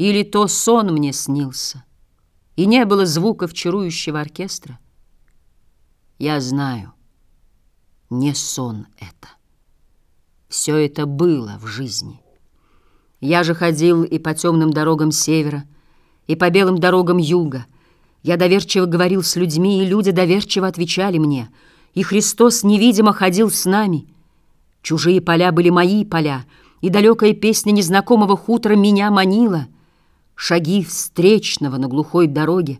Или то сон мне снился, и не было звуков чарующего оркестра? Я знаю, не сон это. Все это было в жизни. Я же ходил и по темным дорогам севера, и по белым дорогам юга. Я доверчиво говорил с людьми, и люди доверчиво отвечали мне. И Христос невидимо ходил с нами. Чужие поля были мои поля, и далекая песня незнакомого хутора меня манила. Шаги встречного на глухой дороге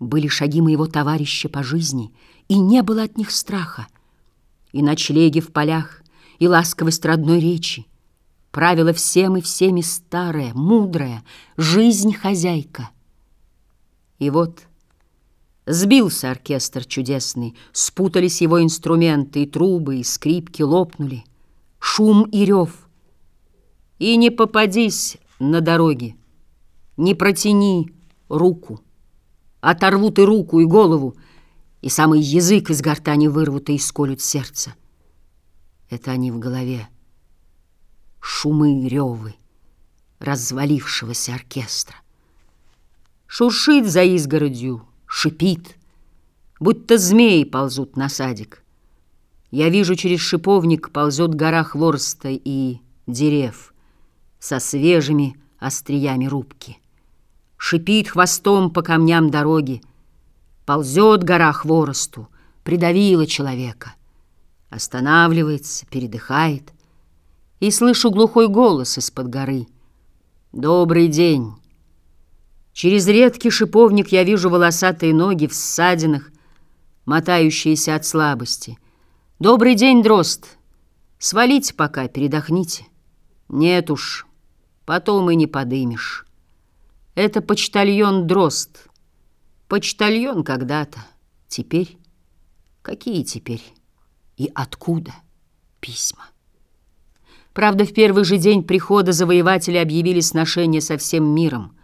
были шаги моего товарища по жизни, и не было от них страха. И ночлеги в полях, и ласковость родной речи, Правила всем и всеми старая, мудрая, жизнь хозяйка. И вот сбился оркестр чудесный, спутались его инструменты, и трубы, и скрипки лопнули, шум и рев. И не попадись на дороге, не протяни руку, оторвут и руку, и голову, и самый язык из гортани вырвут и исколют сердце. Это они в голове шумы и ревы развалившегося оркестра. Шуршит за изгородью, шипит, будто змеи ползут на садик. Я вижу, через шиповник ползет гора хворста и дерев со свежими остриями рубки. Шипит хвостом по камням дороги, ползет гора хворосту, придавила человека. Останавливается, передыхает, и слышу глухой голос из-под горы. «Добрый день!» Через редкий шиповник я вижу волосатые ноги в ссадинах, мотающиеся от слабости. «Добрый день, дрозд! Свалите пока, передохните». «Нет уж, потом и не подымешь». Это почтальон дрозд. Почтальон когда-то. Теперь? Какие теперь? И откуда письма? Правда, в первый же день прихода завоеватели объявили сношение со всем миром.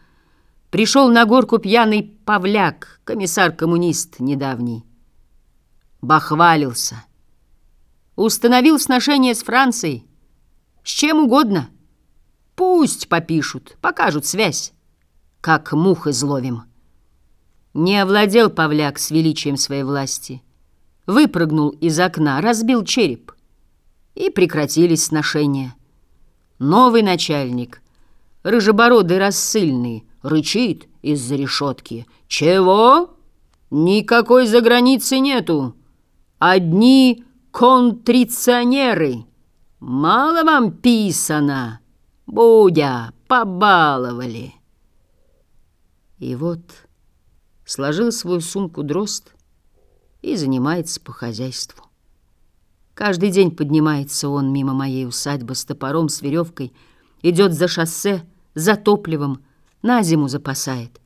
Пришел на горку пьяный Павляк, комиссар-коммунист недавний. Бахвалился. Установил сношение с Францией. С чем угодно. Пусть попишут, покажут связь. Как мух изловим. Не овладел Павляк с величием своей власти. Выпрыгнул из окна, разбил череп и прекратились сношения. Новый начальник, рыжебородый рассыльный, рычит из-за решетки. «Чего? Никакой заграницы нету. Одни контриционеры. Мало вам писано. Будя, побаловали». И вот сложил свою сумку дрозд и занимается по хозяйству. Каждый день поднимается он мимо моей усадьбы с топором, с веревкой, идет за шоссе, за топливом, на зиму запасает.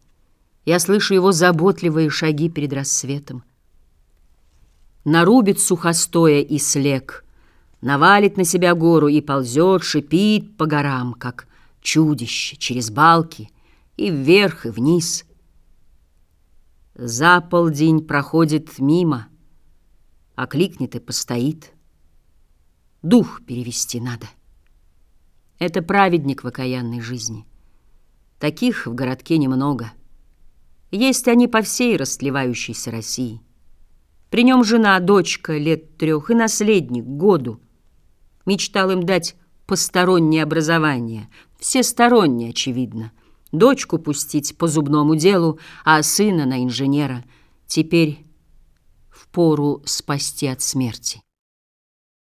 Я слышу его заботливые шаги перед рассветом. Нарубит сухостоя и слег, навалит на себя гору и ползет, шипит по горам, как чудище, через балки, и вверх, и вниз. За полдень проходит мимо, окликнет и постоит — Дух перевести надо. Это праведник в окаянной жизни. Таких в городке немного. Есть они по всей растлевающейся России. При нем жена, дочка лет трех и наследник году. Мечтал им дать постороннее образование, всестороннее, очевидно. Дочку пустить по зубному делу, а сына на инженера. Теперь в пору спасти от смерти.